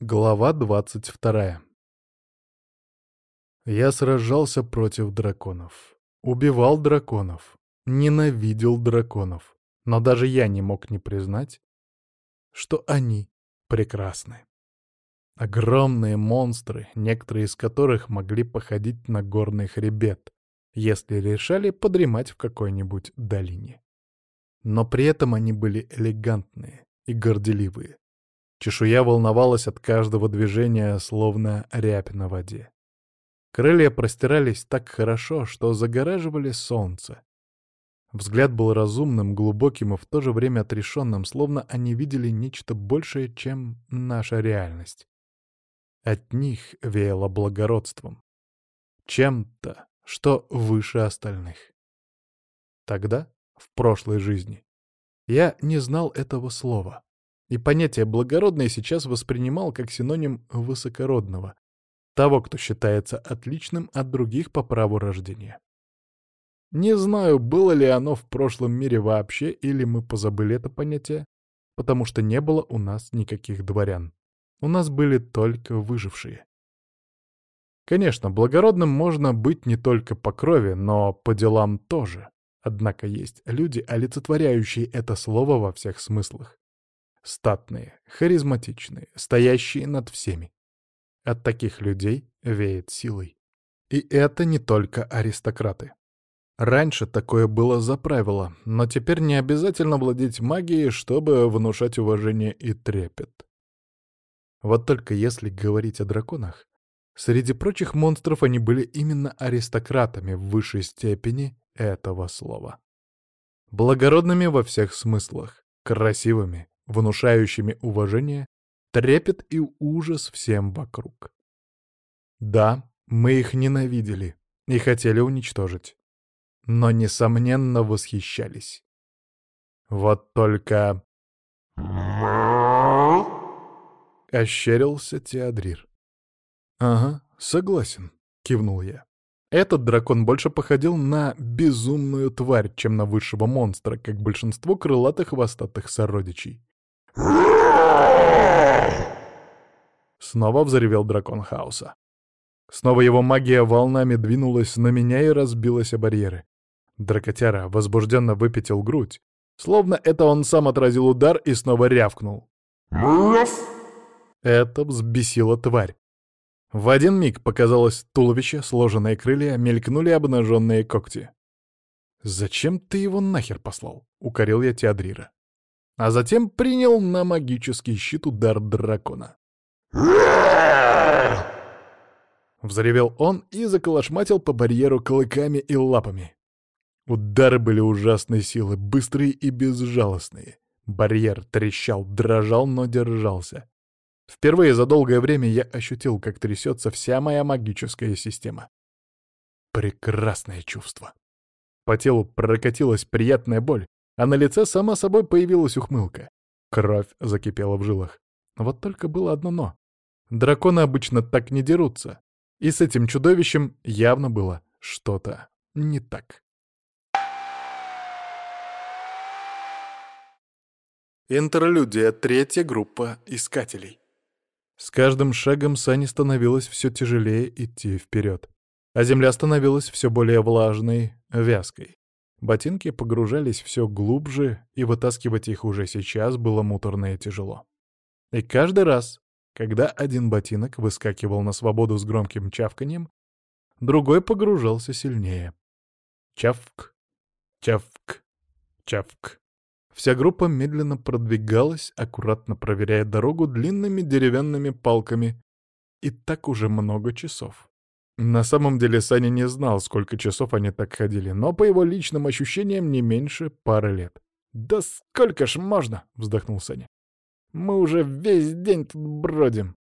Глава двадцать вторая Я сражался против драконов. Убивал драконов. Ненавидел драконов. Но даже я не мог не признать, что они прекрасны. Огромные монстры, некоторые из которых могли походить на горный хребет, если решали подремать в какой-нибудь долине. Но при этом они были элегантные и горделивые. Чешуя волновалась от каждого движения, словно рябь на воде. Крылья простирались так хорошо, что загораживали солнце. Взгляд был разумным, глубоким и в то же время отрешенным, словно они видели нечто большее, чем наша реальность. От них веяло благородством. Чем-то, что выше остальных. Тогда, в прошлой жизни, я не знал этого слова и понятие «благородный» сейчас воспринимал как синоним «высокородного», того, кто считается отличным от других по праву рождения. Не знаю, было ли оно в прошлом мире вообще, или мы позабыли это понятие, потому что не было у нас никаких дворян. У нас были только выжившие. Конечно, благородным можно быть не только по крови, но по делам тоже. Однако есть люди, олицетворяющие это слово во всех смыслах. Статные, харизматичные, стоящие над всеми. От таких людей веет силой. И это не только аристократы. Раньше такое было за правило, но теперь не обязательно владеть магией, чтобы внушать уважение и трепет. Вот только если говорить о драконах, среди прочих монстров они были именно аристократами в высшей степени этого слова. Благородными во всех смыслах, красивыми, внушающими уважение, трепет и ужас всем вокруг. Да, мы их ненавидели и хотели уничтожить, но, несомненно, восхищались. Вот только... Ощерился Теодрир. «Ага, согласен», — кивнул я. Этот дракон больше походил на безумную тварь, чем на высшего монстра, как большинство крылатых хвостатых сородичей. Снова взревел дракон хаоса. Снова его магия волнами двинулась на меня и разбилась о барьеры. Дракотяра возбужденно выпятил грудь, словно это он сам отразил удар и снова рявкнул. Это взбесило тварь. В один миг показалось туловище, сложенные крылья, мелькнули обнаженные когти. «Зачем ты его нахер послал?» — укорил я Теодрира а затем принял на магический щит удар дракона. Взревел он и заколошматил по барьеру клыками и лапами. Удары были ужасной силы, быстрые и безжалостные. Барьер трещал, дрожал, но держался. Впервые за долгое время я ощутил, как трясется вся моя магическая система. Прекрасное чувство. По телу прокатилась приятная боль, а на лице сама собой появилась ухмылка. Кровь закипела в жилах. Вот только было одно «но». Драконы обычно так не дерутся. И с этим чудовищем явно было что-то не так. Интерлюдия, третья группа искателей. С каждым шагом сани становилось все тяжелее идти вперед, а земля становилась все более влажной, вязкой. Ботинки погружались все глубже, и вытаскивать их уже сейчас было муторно и тяжело. И каждый раз, когда один ботинок выскакивал на свободу с громким чавканьем, другой погружался сильнее. Чавк, чавк, чавк. Вся группа медленно продвигалась, аккуратно проверяя дорогу длинными деревянными палками. И так уже много часов. На самом деле Саня не знал, сколько часов они так ходили, но по его личным ощущениям не меньше пары лет. «Да сколько ж можно?» — вздохнул Саня. «Мы уже весь день тут бродим».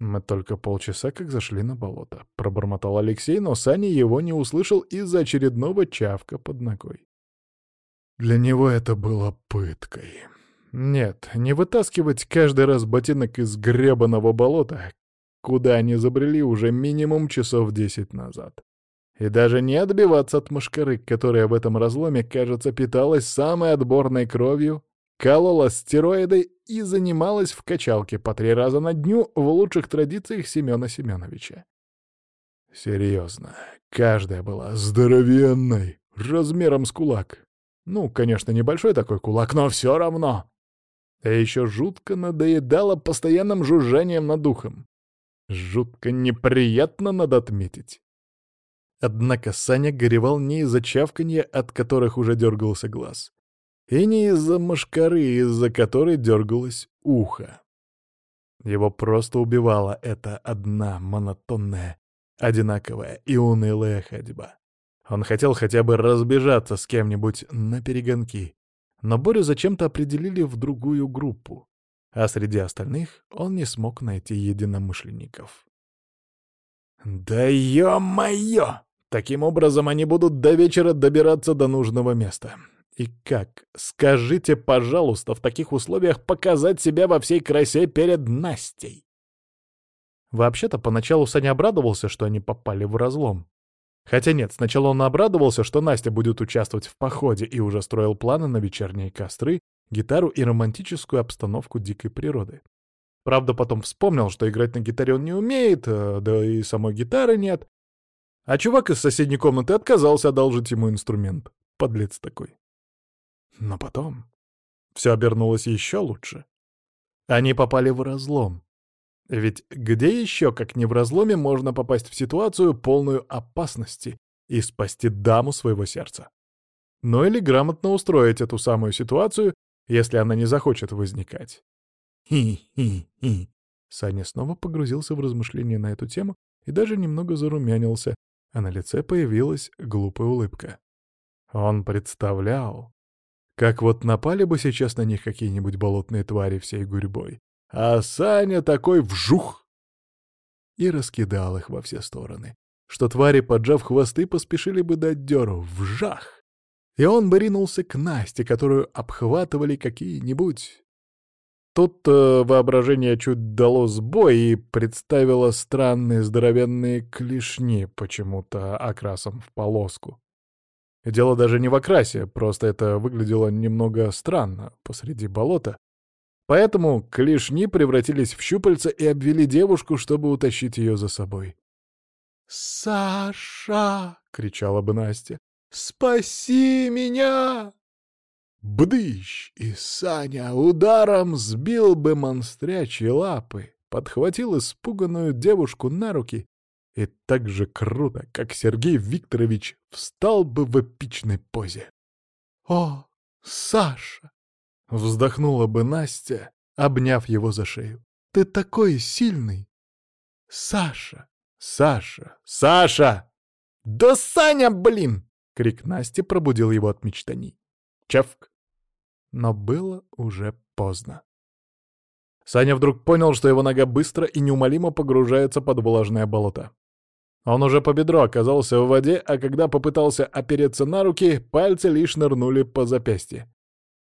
«Мы только полчаса как зашли на болото», — пробормотал Алексей, но Саня его не услышал из-за очередного чавка под ногой. Для него это было пыткой. Нет, не вытаскивать каждый раз ботинок из гребаного болота, куда они забрели уже минимум часов десять назад. И даже не отбиваться от мошкары, которая в этом разломе, кажется, питалась самой отборной кровью колола стероиды и занималась в качалке по три раза на дню в лучших традициях Семена Семеновича. Серьезно, каждая была здоровенной, размером с кулак. Ну, конечно, небольшой такой кулак, но все равно. А еще жутко надоедало постоянным жужжанием над духом. Жутко неприятно, надо отметить. Однако Саня горевал не из-за чавканья, от которых уже дергался глаз, и не из-за мошкары, из-за которой дергалось ухо. Его просто убивала эта одна монотонная, одинаковая и унылая ходьба. Он хотел хотя бы разбежаться с кем-нибудь на перегонки, но Борю зачем-то определили в другую группу, а среди остальных он не смог найти единомышленников. «Да ё-моё! Таким образом они будут до вечера добираться до нужного места. И как, скажите, пожалуйста, в таких условиях показать себя во всей красе перед Настей?» Вообще-то, поначалу Саня обрадовался, что они попали в разлом. Хотя нет, сначала он обрадовался, что Настя будет участвовать в походе и уже строил планы на вечерние костры, гитару и романтическую обстановку дикой природы. Правда, потом вспомнил, что играть на гитаре он не умеет, э, да и самой гитары нет. А чувак из соседней комнаты отказался одолжить ему инструмент. Подлец такой. Но потом все обернулось еще лучше. Они попали в разлом. Ведь где еще, как не в разломе, можно попасть в ситуацию, полную опасности, и спасти даму своего сердца? Ну или грамотно устроить эту самую ситуацию, если она не захочет возникать. Хи-хи-хи. Саня снова погрузился в размышления на эту тему и даже немного зарумянился, а на лице появилась глупая улыбка. Он представлял, как вот напали бы сейчас на них какие-нибудь болотные твари всей гурьбой, а Саня такой вжух! И раскидал их во все стороны, что твари, поджав хвосты, поспешили бы дать дёру. Вжах! И он бы ринулся к Насте, которую обхватывали какие-нибудь... Тут э, воображение чуть дало сбой и представило странные здоровенные клешни, почему-то окрасом в полоску. Дело даже не в окрасе, просто это выглядело немного странно посреди болота, Поэтому клешни превратились в щупальца и обвели девушку, чтобы утащить ее за собой. «Саша!» — кричала бы Настя. «Спаси меня!» Бдыщ! И Саня ударом сбил бы монстрячьи лапы, подхватил испуганную девушку на руки и так же круто, как Сергей Викторович, встал бы в эпичной позе. «О, Саша! Вздохнула бы Настя, обняв его за шею. «Ты такой сильный!» «Саша! Саша! Саша!» «Да Саня, блин!» — крик Насти пробудил его от мечтаний. Чавк! Но было уже поздно. Саня вдруг понял, что его нога быстро и неумолимо погружается под влажное болото. Он уже по бедро оказался в воде, а когда попытался опереться на руки, пальцы лишь нырнули по запястье.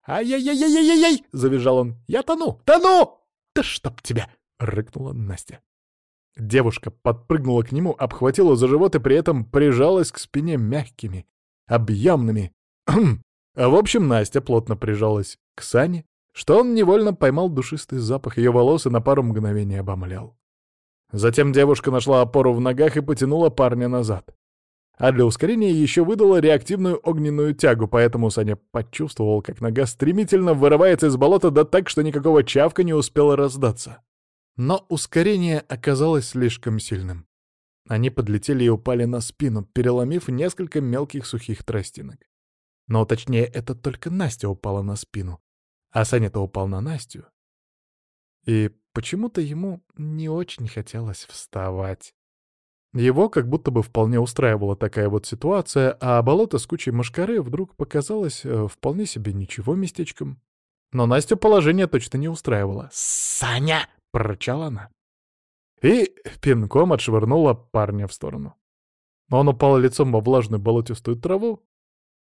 «Ай-яй-яй-яй-яй-яй!» — завизжал он. «Я тону! Тону! Да чтоб тебя!» — рыкнула Настя. Девушка подпрыгнула к нему, обхватила за живот и при этом прижалась к спине мягкими, объемными. в общем, Настя плотно прижалась к Сане, что он невольно поймал душистый запах ее волос и на пару мгновений обомлял. Затем девушка нашла опору в ногах и потянула парня назад а для ускорения еще выдала реактивную огненную тягу, поэтому Саня почувствовал, как нога стремительно вырывается из болота, да так, что никакого чавка не успела раздаться. Но ускорение оказалось слишком сильным. Они подлетели и упали на спину, переломив несколько мелких сухих тростинок. Но точнее, это только Настя упала на спину, а Саня-то упал на Настю. И почему-то ему не очень хотелось вставать. Его как будто бы вполне устраивала такая вот ситуация, а болото с кучей мошкары вдруг показалось э, вполне себе ничего местечком. Но Настю положение точно не устраивало. «Саня!» — прорычала она. И пинком отшвырнула парня в сторону. Он упал лицом во влажную болотистую траву.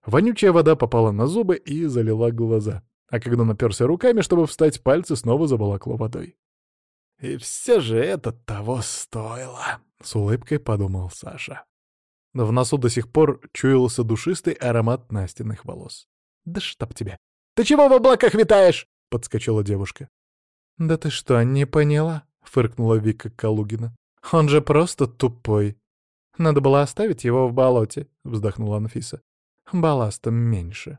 Вонючая вода попала на зубы и залила глаза. А когда наперся руками, чтобы встать, пальцы снова заволокло водой. И все же это того стоило, — с улыбкой подумал Саша. В носу до сих пор чуялся душистый аромат Настиных волос. Да чтоб тебя! Ты чего в облаках витаешь?» — подскочила девушка. «Да ты что, не поняла?» — фыркнула Вика Калугина. «Он же просто тупой. Надо было оставить его в болоте», — вздохнула Анфиса. «Балластом меньше».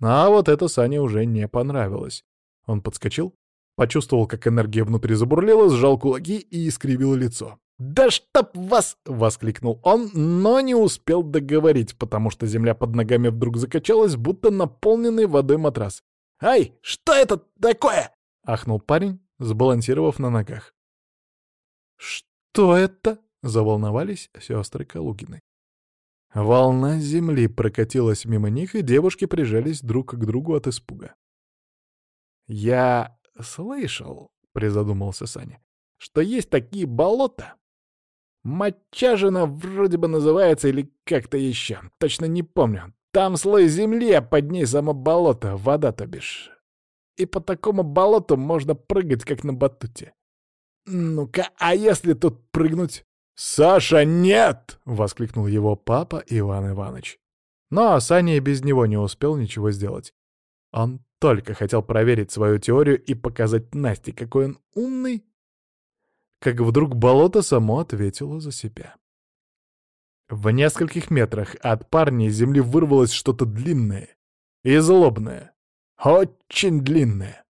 А вот это Сане уже не понравилось. Он подскочил, почувствовал, как энергия внутри забурлила, сжал кулаки и искривил лицо. «Да чтоб вас!» — воскликнул он, но не успел договорить, потому что земля под ногами вдруг закачалась, будто наполненный водой матрас. «Ай, что это такое?» — ахнул парень, сбалансировав на ногах. «Что это?» — заволновались сестры Калугины. Волна земли прокатилась мимо них, и девушки прижались друг к другу от испуга. «Я слышал», — призадумался Саня, — «что есть такие болота. Мочажина вроде бы называется или как-то еще, точно не помню. Там слой земли, а под ней само болото, вода, то бишь. И по такому болоту можно прыгать, как на батуте. Ну-ка, а если тут прыгнуть? «Саша, нет!» — воскликнул его папа Иван Иванович. Но Саня без него не успел ничего сделать. Он только хотел проверить свою теорию и показать Насте, какой он умный, как вдруг болото само ответило за себя. В нескольких метрах от парня из земли вырвалось что-то длинное и злобное. Очень длинное.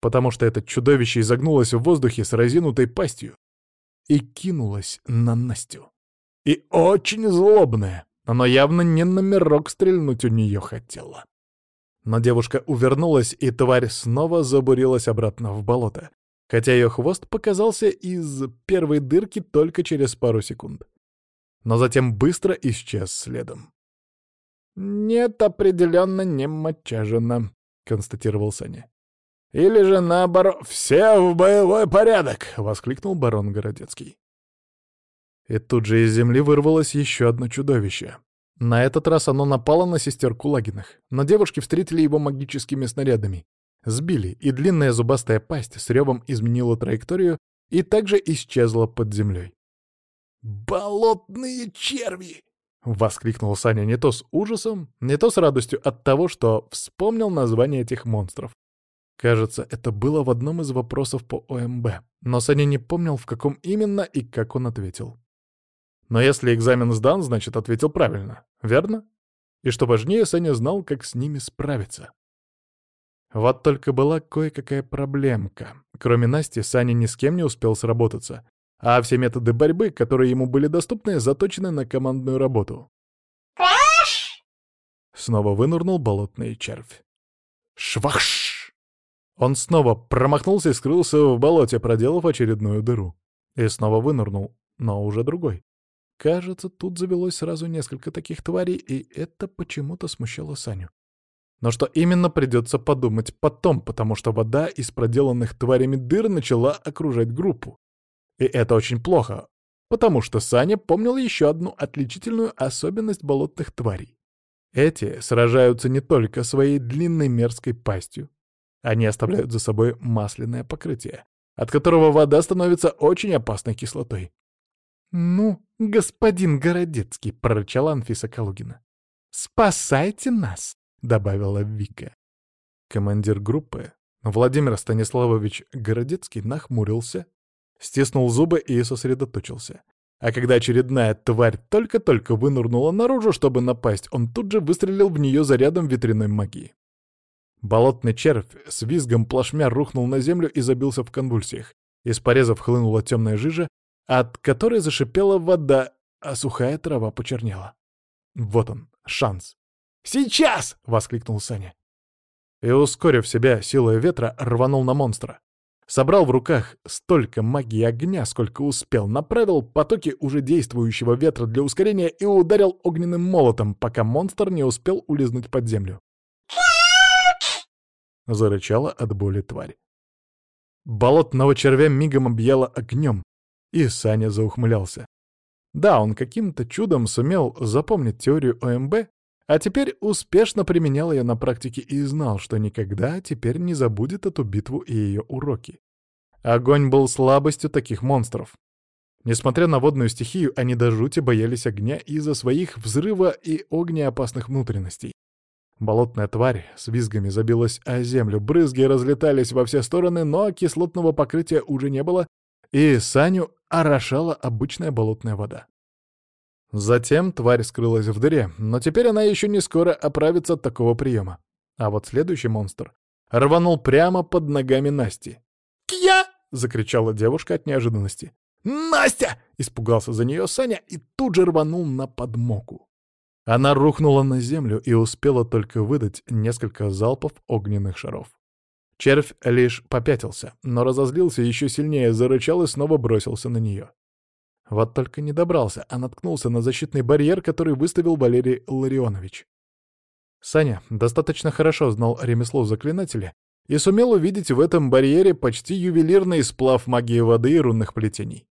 Потому что это чудовище изогнулось в воздухе с разинутой пастью и кинулось на Настю. И очень злобное. Оно явно не номерок стрельнуть у нее хотело. Но девушка увернулась, и тварь снова забурилась обратно в болото, хотя ее хвост показался из первой дырки только через пару секунд. Но затем быстро исчез следом. «Нет, определенно не мочажено», — констатировал Саня. «Или же наоборот, все в боевой порядок!» — воскликнул барон Городецкий. И тут же из земли вырвалось еще одно чудовище. На этот раз оно напало на сестер Кулагиных, но девушки встретили его магическими снарядами. Сбили, и длинная зубастая пасть с ревом изменила траекторию и также исчезла под землей. «Болотные черви!» — воскликнул Саня не то с ужасом, не то с радостью от того, что вспомнил название этих монстров. Кажется, это было в одном из вопросов по ОМБ, но Саня не помнил, в каком именно и как он ответил. Но если экзамен сдан, значит, ответил правильно, верно? И что важнее, Саня знал, как с ними справиться. Вот только была кое-какая проблемка. Кроме Насти, Саня ни с кем не успел сработаться, а все методы борьбы, которые ему были доступны, заточены на командную работу. Снова вынырнул болотный червь. Швахш! Он снова промахнулся и скрылся в болоте, проделав очередную дыру. И снова вынырнул, но уже другой. Кажется, тут завелось сразу несколько таких тварей, и это почему-то смущало Саню. Но что именно придется подумать потом, потому что вода из проделанных тварями дыр начала окружать группу. И это очень плохо, потому что Саня помнил еще одну отличительную особенность болотных тварей. Эти сражаются не только своей длинной мерзкой пастью. Они оставляют за собой масляное покрытие, от которого вода становится очень опасной кислотой. «Ну, господин Городецкий», — прорычала Анфиса Калугина. «Спасайте нас», — добавила Вика. Командир группы, Владимир Станиславович Городецкий, нахмурился, стиснул зубы и сосредоточился. А когда очередная тварь только-только вынырнула наружу, чтобы напасть, он тут же выстрелил в нее зарядом ветряной магии. Болотный червь с визгом плашмя рухнул на землю и забился в конвульсиях. Из порезов хлынула темная жижа, от которой зашипела вода, а сухая трава почернела. Вот он, шанс. «Сейчас!» — воскликнул Саня. И, ускорив себя силой ветра, рванул на монстра. Собрал в руках столько магии огня, сколько успел, направил потоки уже действующего ветра для ускорения и ударил огненным молотом, пока монстр не успел улизнуть под землю. Зарычала от боли тварь. Болотного червя мигом объяла огнем, и Саня заухмылялся. Да, он каким-то чудом сумел запомнить теорию ОМБ, а теперь успешно применял ее на практике и знал, что никогда теперь не забудет эту битву и ее уроки. Огонь был слабостью таких монстров. Несмотря на водную стихию, они до жути боялись огня из-за своих взрыва и огнеопасных внутренностей. Болотная тварь с визгами забилась о землю, брызги разлетались во все стороны, но кислотного покрытия уже не было, и Саню орошала обычная болотная вода. Затем тварь скрылась в дыре, но теперь она еще не скоро оправится от такого приема. А вот следующий монстр рванул прямо под ногами Насти. «Кья!» — закричала девушка от неожиданности. «Настя!» — испугался за нее Саня и тут же рванул на подмогу. Она рухнула на землю и успела только выдать несколько залпов огненных шаров. Червь лишь попятился, но разозлился еще сильнее, зарычал и снова бросился на нее. Вот только не добрался, а наткнулся на защитный барьер, который выставил Валерий Ларионович. Саня достаточно хорошо знал ремесло заклинателя и сумел увидеть в этом барьере почти ювелирный сплав магии воды и рунных плетений.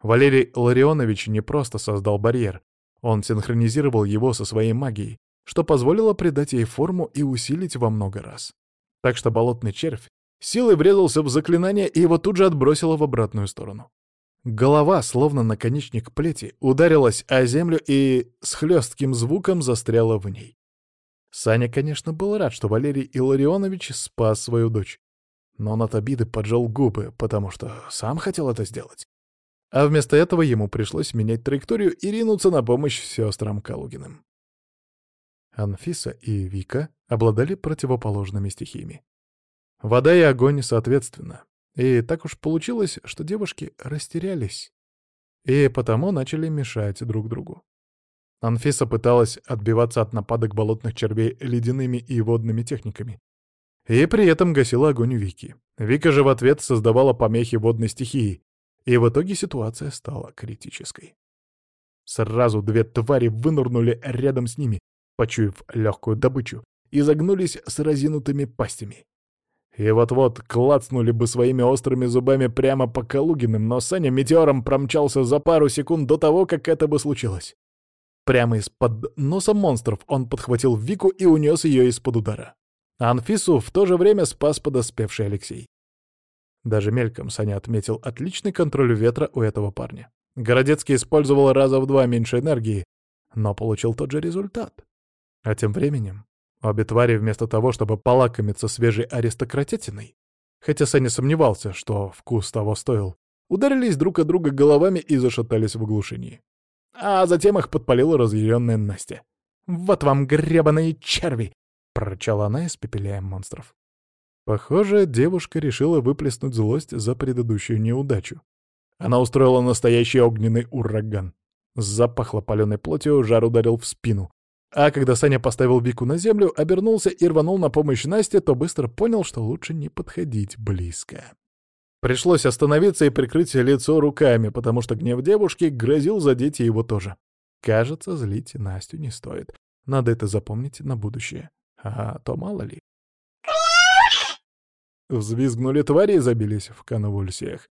Валерий Ларионович не просто создал барьер, он синхронизировал его со своей магией, что позволило придать ей форму и усилить во много раз. Так что болотный червь силой врезался в заклинание и его тут же отбросило в обратную сторону. Голова, словно наконечник плети, ударилась о землю и с хлестким звуком застряла в ней. Саня, конечно, был рад, что Валерий Илларионович спас свою дочь. Но он от обиды поджал губы, потому что сам хотел это сделать. А вместо этого ему пришлось менять траекторию и ринуться на помощь сестрам Калугиным. Анфиса и Вика обладали противоположными стихиями. Вода и огонь соответственно. И так уж получилось, что девушки растерялись. И потому начали мешать друг другу. Анфиса пыталась отбиваться от нападок болотных червей ледяными и водными техниками. И при этом гасила огонь Вики. Вика же в ответ создавала помехи водной стихии, и в итоге ситуация стала критической. Сразу две твари вынырнули рядом с ними, почуяв легкую добычу, и загнулись с разинутыми пастями. И вот-вот клацнули бы своими острыми зубами прямо по Калугиным, но Саня метеором промчался за пару секунд до того, как это бы случилось. Прямо из-под носа монстров он подхватил Вику и унес ее из-под удара. Анфису в то же время спас подоспевший Алексей. Даже мельком Саня отметил отличный контроль ветра у этого парня. Городецкий использовал раза в два меньше энергии, но получил тот же результат. А тем временем обе твари вместо того, чтобы полакомиться свежей аристократетиной, хотя Саня сомневался, что вкус того стоил, ударились друг от друга головами и зашатались в оглушении. А затем их подпалила разъяренная Настя. «Вот вам гребаные черви!» — прорычала она, испепеляя монстров. Похоже, девушка решила выплеснуть злость за предыдущую неудачу. Она устроила настоящий огненный ураган. Запахло паленой плотью, жар ударил в спину. А когда Саня поставил Вику на землю, обернулся и рванул на помощь Насте, то быстро понял, что лучше не подходить близко. Пришлось остановиться и прикрыть лицо руками, потому что гнев девушки грозил задеть его тоже. Кажется, злить Настю не стоит. Надо это запомнить на будущее. А то мало ли. Взвизгнули твари и забились в конвульсиях.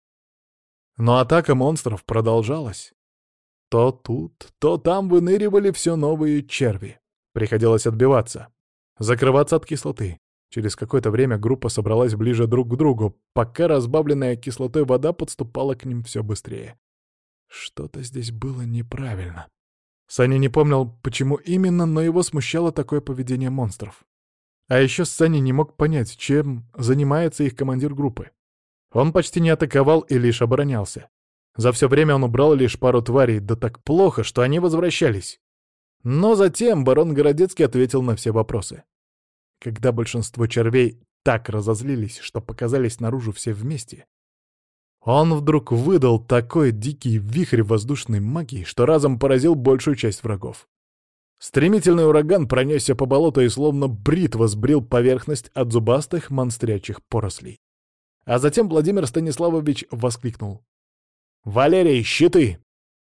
Но атака монстров продолжалась. То тут, то там выныривали все новые черви. Приходилось отбиваться, закрываться от кислоты. Через какое-то время группа собралась ближе друг к другу, пока разбавленная кислотой вода подступала к ним все быстрее. Что-то здесь было неправильно. Саня не помнил, почему именно, но его смущало такое поведение монстров. А еще Саня не мог понять, чем занимается их командир группы. Он почти не атаковал и лишь оборонялся. За все время он убрал лишь пару тварей, да так плохо, что они возвращались. Но затем барон Городецкий ответил на все вопросы. Когда большинство червей так разозлились, что показались наружу все вместе, он вдруг выдал такой дикий вихрь воздушной магии, что разом поразил большую часть врагов. Стремительный ураган пронесся по болоту и словно бритва сбрил поверхность от зубастых монстрячих порослей. А затем Владимир Станиславович воскликнул. «Валерий, щиты!»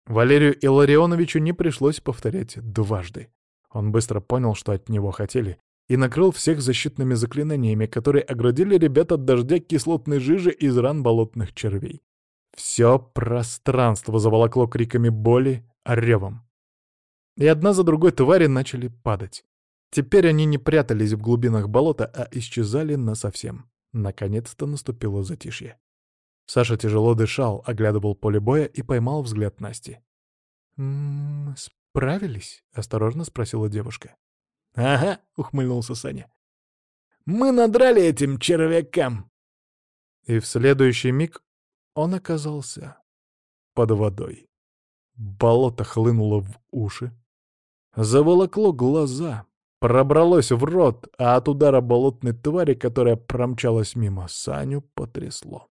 Валерию Илларионовичу не пришлось повторять дважды. Он быстро понял, что от него хотели, и накрыл всех защитными заклинаниями, которые оградили ребят от дождя кислотной жижи из ран болотных червей. Все пространство заволокло криками боли, ревом и одна за другой твари начали падать. Теперь они не прятались в глубинах болота, а исчезали насовсем. Наконец-то наступило затишье. Саша тяжело дышал, оглядывал поле боя и поймал взгляд Насти. «М -м, «Справились?» — осторожно спросила девушка. «Ага», — ухмыльнулся Саня. «Мы надрали этим червякам!» И в следующий миг он оказался под водой. Болото хлынуло в уши, заволокло глаза, пробралось в рот, а от удара болотной твари, которая промчалась мимо, Саню потрясло.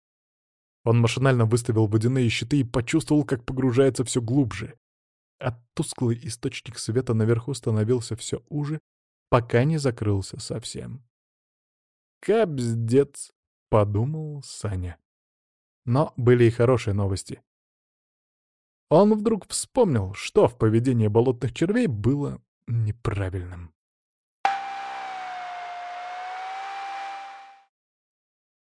Он машинально выставил водяные щиты и почувствовал, как погружается все глубже. А тусклый источник света наверху становился все уже, пока не закрылся совсем. «Капздец!» — подумал Саня. Но были и хорошие новости. Он вдруг вспомнил, что в поведении болотных червей было неправильным.